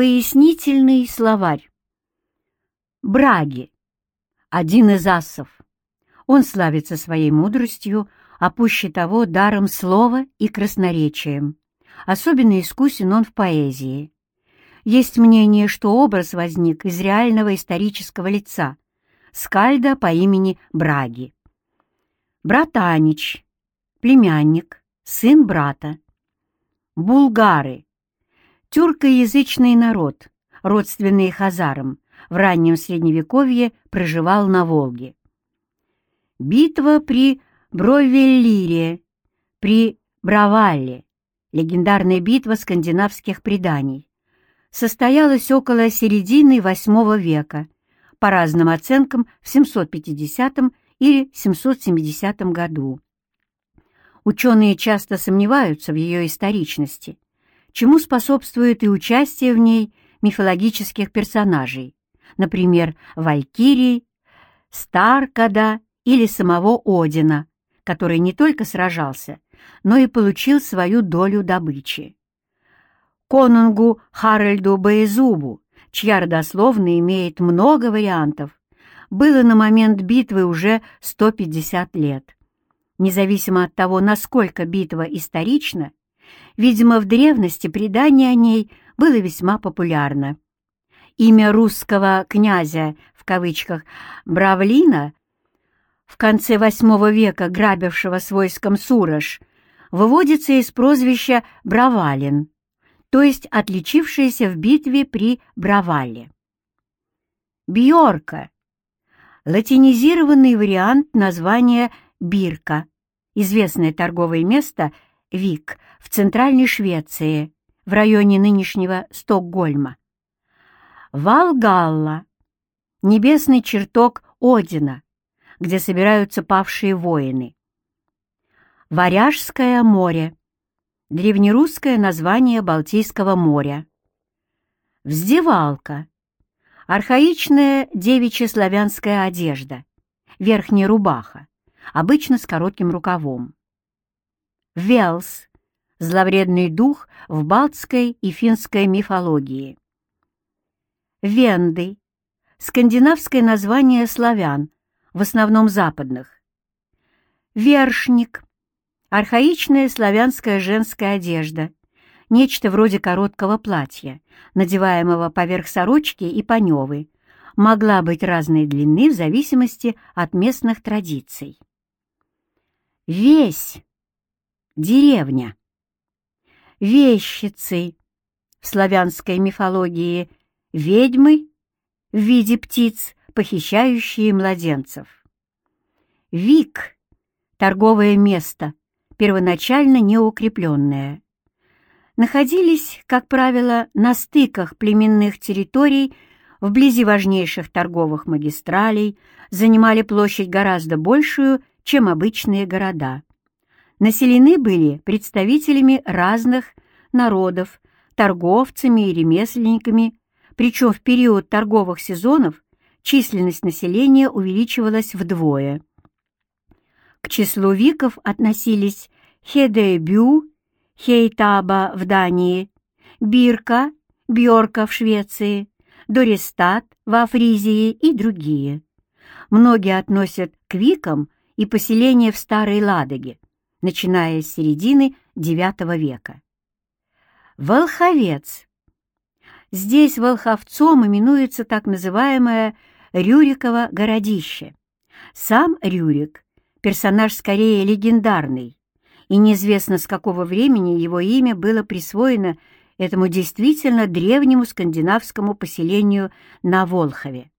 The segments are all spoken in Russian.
Пояснительный словарь. Браги. Один из асов. Он славится своей мудростью, а пуще того даром слова и красноречием. Особенно искусен он в поэзии. Есть мнение, что образ возник из реального исторического лица, скальда по имени Браги. Братанич, племянник, сын брата. Булгары, тюркоязычный народ, родственный хазарам, в раннем Средневековье проживал на Волге. Битва при Бровеллире, при Бравалле, легендарная битва скандинавских преданий, состоялась около середины VIII века, по разным оценкам в 750 или 770 году. Ученые часто сомневаются в ее историчности, чему способствует и участие в ней мифологических персонажей, например, Валькирии, Старкада или самого Одина, который не только сражался, но и получил свою долю добычи. Конунгу Харальду Боезубу, чья родословная имеет много вариантов, было на момент битвы уже 150 лет. Независимо от того, насколько битва исторична, видимо, в древности предание о ней было весьма популярно. Имя русского князя, в кавычках, Бравлина, в конце VIII века грабившего с войском Сурож, выводится из прозвища Бравалин, то есть отличившийся в битве при Бравале. Бьорка — латинизированный вариант названия Бирка, известное торговое место Вик в Центральной Швеции, в районе нынешнего Стокгольма. Валгалла — небесный чертог Одина, где собираются павшие воины. Варяжское море — древнерусское название Балтийского моря. Вздевалка — архаичная девичья славянская одежда, верхняя рубаха, обычно с коротким рукавом. Велс — зловредный дух в балтской и финской мифологии. Венды — скандинавское название славян, в основном западных. Вершник — архаичная славянская женская одежда, нечто вроде короткого платья, надеваемого поверх сорочки и паневы, могла быть разной длины в зависимости от местных традиций. Весь — деревня. Вещицы в славянской мифологии ведьмы в виде птиц, похищающие младенцев. Вик — торговое место, первоначально неукрепленное. Находились, как правило, на стыках племенных территорий, вблизи важнейших торговых магистралей, занимали площадь гораздо большую, чем обычные города. Населены были представителями разных народов, торговцами и ремесленниками, причем в период торговых сезонов численность населения увеличивалась вдвое. К числу виков относились Хедебю, Хейтаба в Дании, Бирка, Бьорка в Швеции, Дористат в Фризии и другие. Многие относят к викам и поселения в Старой Ладоге, начиная с середины IX века. Волховец Здесь Волховцом именуется так называемое Рюриково городище. Сам Рюрик — персонаж скорее легендарный, и неизвестно с какого времени его имя было присвоено этому действительно древнему скандинавскому поселению на Волхове.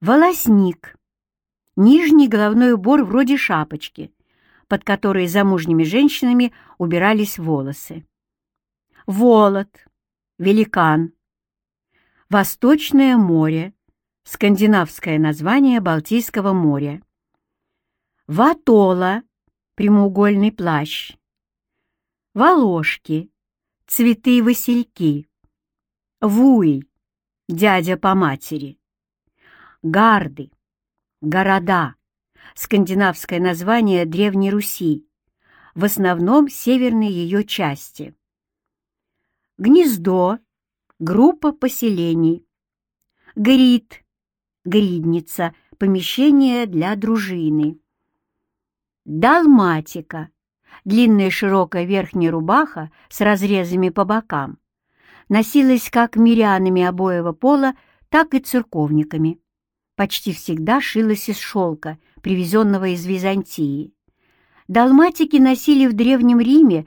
Волосник — нижний головной убор вроде шапочки, под которой замужними женщинами убирались волосы. Волод — великан. Восточное море, скандинавское название Балтийского моря. Ватола, прямоугольный плащ. Волошки, цветы-васильки. Вуй, дядя по матери. Гарды, города, скандинавское название Древней Руси, в основном северной ее части. Гнездо, группа поселений. Грид, гридница, помещение для дружины. Далматика, длинная широкая верхняя рубаха с разрезами по бокам, носилась как мирянами обоего пола, так и церковниками. Почти всегда шилась из шелка, привезенного из Византии. Далматики носили в Древнем Риме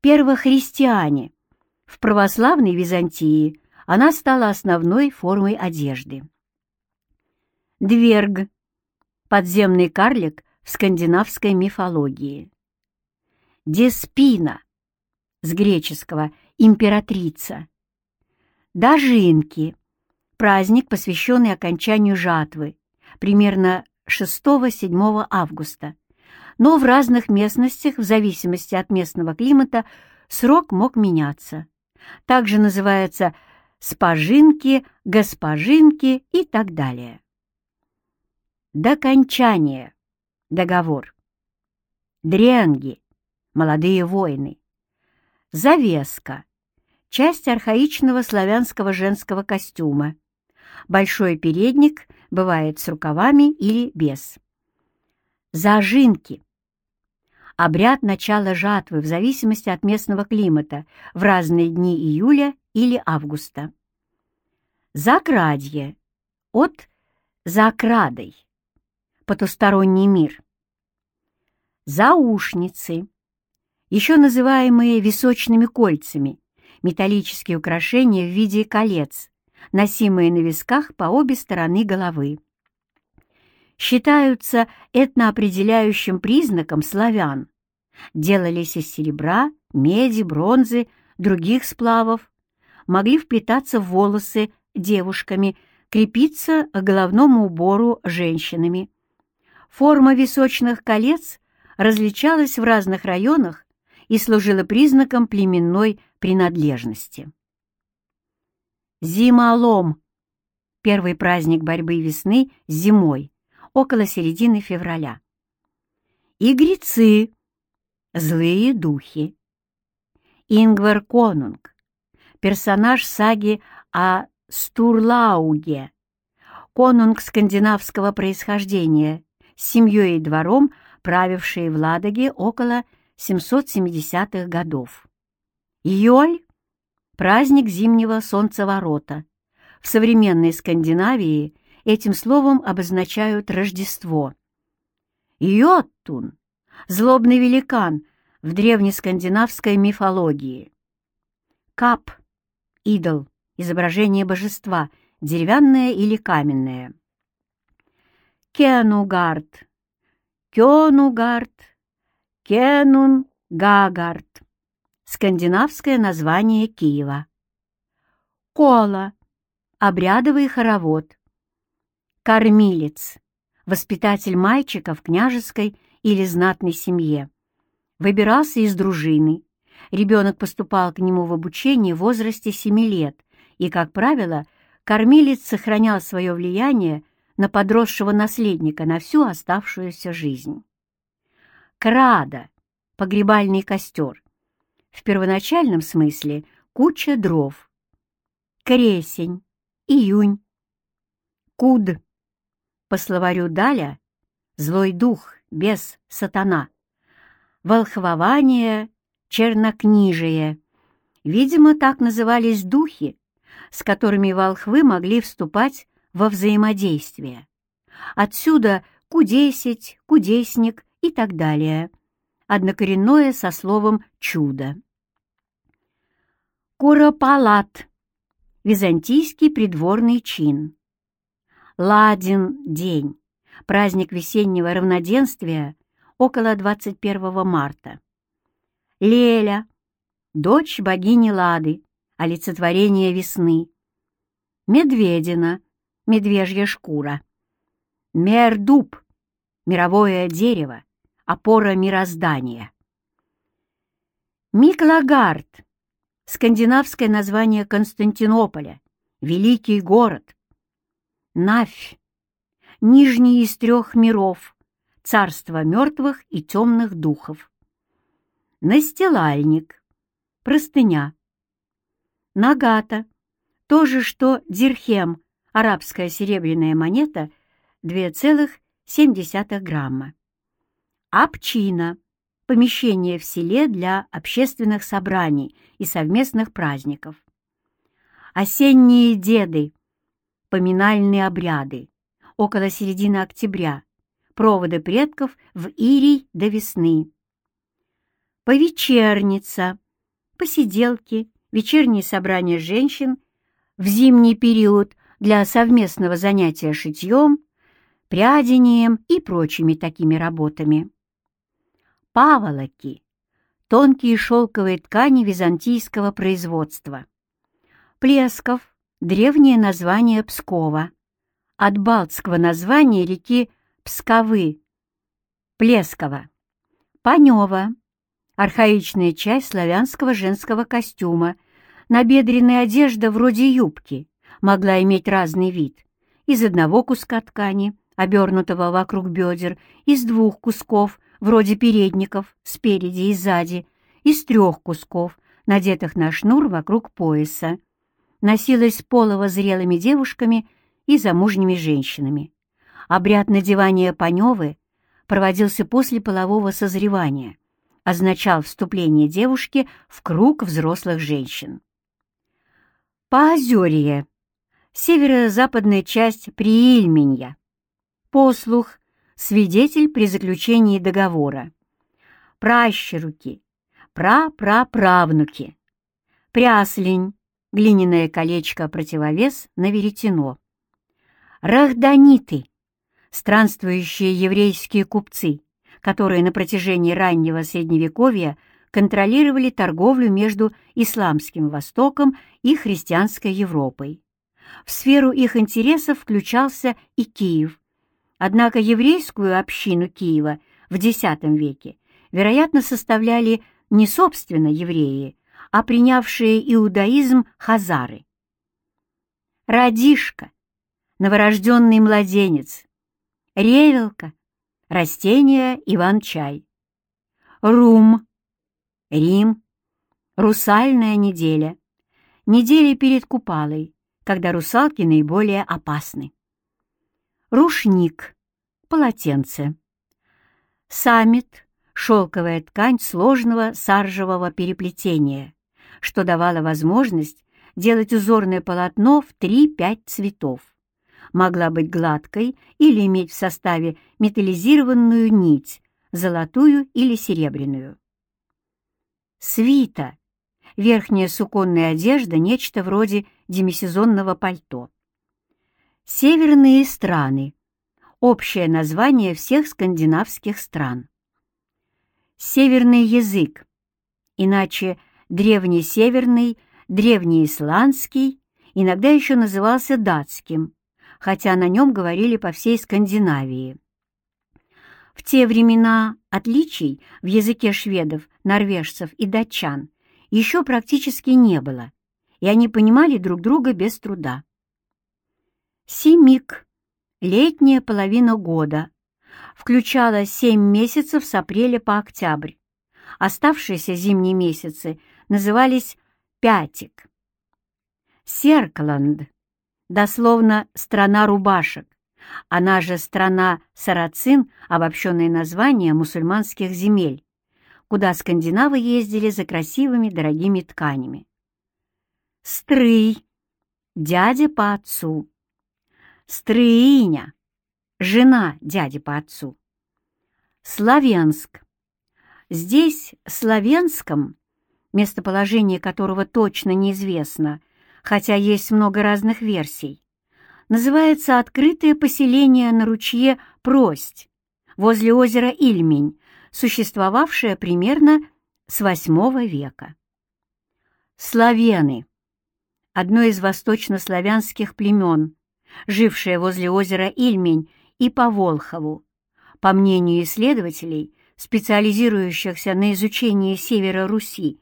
первохристиане. В православной Византии она стала основной формой одежды. Дверг — подземный карлик в скандинавской мифологии. Деспина — с греческого «императрица», Дожинки – праздник, посвященный окончанию жатвы, примерно 6-7 августа. Но в разных местностях, в зависимости от местного климата, срок мог меняться. Также называется спажинки, госпожинки и так далее. Докончание. Договор. Дренги. Молодые воины. Завеска часть архаичного славянского женского костюма. Большой передник бывает с рукавами или без. Зажинки. Обряд начала жатвы в зависимости от местного климата в разные дни июля или августа. Закрадье. От закрадой. Потусторонний мир. Заушницы. Еще называемые височными кольцами металлические украшения в виде колец, носимые на висках по обе стороны головы. Считаются этноопределяющим признаком славян. Делались из серебра, меди, бронзы, других сплавов, могли вплетаться в волосы девушками, крепиться к головному убору женщинами. Форма височных колец различалась в разных районах и служила признаком племенной принадлежности. Зимолом — первый праздник борьбы весны с зимой, около середины февраля. Игрецы — злые духи. Ингвар Конунг — персонаж саги о Стурлауге, конунг скандинавского происхождения, с семьей и двором, правивший в Ладоге около 770-х годов. Йоль — праздник зимнего солнцеворота. В современной Скандинавии этим словом обозначают Рождество. Йоттун — злобный великан в древнескандинавской мифологии. Кап — идол, изображение божества, деревянное или каменное. Кенугард, Кёнугард, Кенун Гагард скандинавское название Киева. Кола — обрядовый хоровод. Кормилец — воспитатель мальчика в княжеской или знатной семье. Выбирался из дружины. Ребенок поступал к нему в обучение в возрасте 7 лет, и, как правило, кормилец сохранял свое влияние на подросшего наследника на всю оставшуюся жизнь. Крада — погребальный костер в первоначальном смысле куча дров. Кресень, июнь. Куд. По словарю Даля злой дух, без сатана. Волхвование, чернокнижие. Видимо, так назывались духи, с которыми волхвы могли вступать во взаимодействие. Отсюда кудесить, кудесник и так далее однокоренное со словом «чудо». Куропалат — византийский придворный чин. Ладин день — праздник весеннего равноденствия около 21 марта. Леля — дочь богини Лады, олицетворение весны. Медведина — медвежья шкура. Мердуб — мировое дерево, опора мироздания. Миклагард — скандинавское название Константинополя, великий город. Навь — нижний из трех миров, царство мертвых и темных духов. Настилальник — простыня. Нагата — То же, что дирхем, арабская серебряная монета, 2,7 грамма. Община – помещение в селе для общественных собраний и совместных праздников. Осенние деды – поминальные обряды, около середины октября, проводы предков в Ирий до весны. Повечерница – посиделки, вечерние собрания женщин в зимний период для совместного занятия шитьем, прядением и прочими такими работами. Паволоки – тонкие шелковые ткани византийского производства. Плесков – древнее название Пскова, от балтского названия реки Псковы, Плескова. Панева – архаичная часть славянского женского костюма, набедренная одежда вроде юбки, могла иметь разный вид – из одного куска ткани, обернутого вокруг бедер, из двух кусков, вроде передников, спереди и сзади, из трех кусков, надетых на шнур вокруг пояса. Носилась полово зрелыми девушками и замужними женщинами. Обряд надевания паневы проводился после полового созревания, означал вступление девушки в круг взрослых женщин. Поозерье — северо-западная часть Приильменья. Послух свидетель при заключении договора. Пращеруки, пра-пра-правнуки. Пряслень, глиняное колечко-противовес на веретено. Рахданиты, странствующие еврейские купцы, которые на протяжении раннего Средневековья контролировали торговлю между Исламским Востоком и христианской Европой. В сферу их интересов включался и Киев, Однако еврейскую общину Киева в X веке, вероятно, составляли не собственно евреи, а принявшие иудаизм хазары. Радишка, новорожденный младенец, ревелка, растение Иван-чай, рум, Рим, русальная неделя, неделя перед Купалой, когда русалки наиболее опасны рушник, полотенце. Саммит — шелковая ткань сложного саржевого переплетения, что давало возможность делать узорное полотно в 3-5 цветов. Могла быть гладкой или иметь в составе металлизированную нить, золотую или серебряную. Свита — верхняя суконная одежда, нечто вроде демисезонного пальто. Северные страны — общее название всех скандинавских стран. Северный язык, иначе древнесеверный, древнеисландский, иногда еще назывался датским, хотя на нем говорили по всей Скандинавии. В те времена отличий в языке шведов, норвежцев и датчан еще практически не было, и они понимали друг друга без труда. Семик, летняя половина года, включала семь месяцев с апреля по октябрь. Оставшиеся зимние месяцы назывались пятик. Серкланд, дословно «страна рубашек», она же страна Сарацин, обобщенное название мусульманских земель, куда скандинавы ездили за красивыми дорогими тканями. Стрый, дядя по отцу, Стрыиня, жена дяди по отцу. Славянск. Здесь, Славянском, местоположение которого точно неизвестно, хотя есть много разных версий, называется открытое поселение на ручье Прость, возле озера Ильмень, существовавшее примерно с VIII века. Славены – одно из восточнославянских племен, жившая возле озера Ильмень и по Волхову. По мнению исследователей, специализирующихся на изучении севера Руси,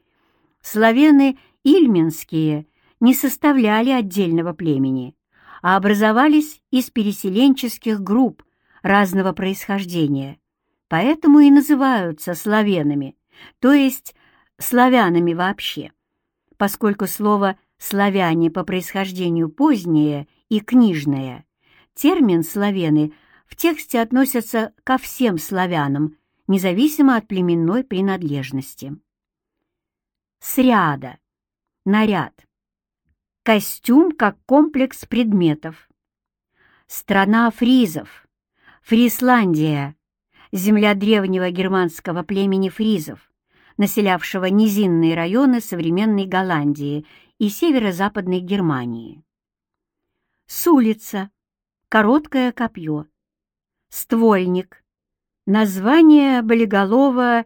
славяны ильменские не составляли отдельного племени, а образовались из переселенческих групп разного происхождения, поэтому и называются славянами, то есть славянами вообще, поскольку слово славяне по происхождению позднее и книжное, термин «славены» в тексте относится ко всем славянам, независимо от племенной принадлежности. Сряда. Наряд. Костюм как комплекс предметов. Страна фризов. Фрисландия. Земля древнего германского племени фризов, населявшего низинные районы современной Голландии и северо-западной Германии. С улица. Короткое копье. Ствольник. Название болиголова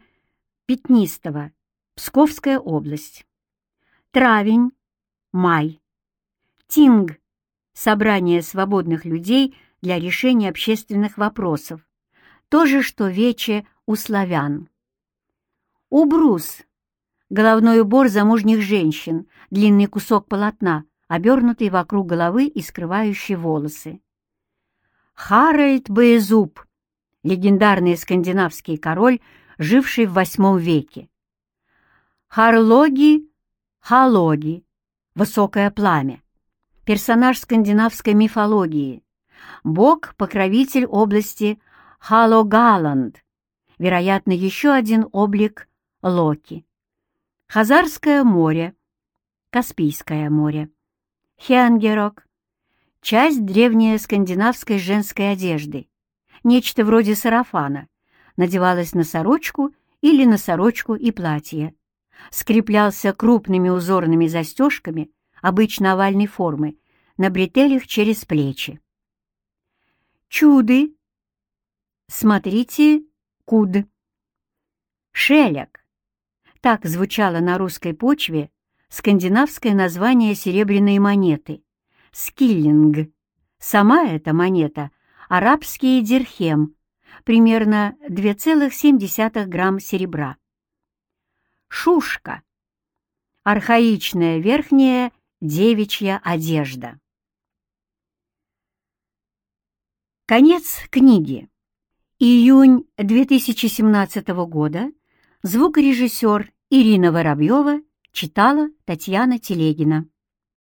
пятнистого. Псковская область. Травень. Май. Тинг. Собрание свободных людей для решения общественных вопросов. То же, что вече у славян. Убрус. Головной убор замужних женщин, длинный кусок полотна, обернутый вокруг головы и скрывающий волосы. Харальд Боезуб, легендарный скандинавский король, живший в VIII веке. Харлоги, Халоги, высокое пламя, персонаж скандинавской мифологии, бог-покровитель области Халогаланд, вероятно, еще один облик Локи. Хазарское море, Каспийское море, Хенгерок, часть древней скандинавской женской одежды, нечто вроде сарафана, надевалось на сорочку или на сорочку и платье скреплялся крупными узорными застежками, обычно овальной формы, на бретелях через плечи. Чуды. Смотрите, куд. Шелек. Так звучало на русской почве скандинавское название серебряной монеты. Скиллинг. Сама эта монета — арабский дирхем, примерно 2,7 грамм серебра. Шушка. Архаичная верхняя девичья одежда. Конец книги. Июнь 2017 года. Звукорежиссер Ирина Воробьева читала Татьяна Телегина.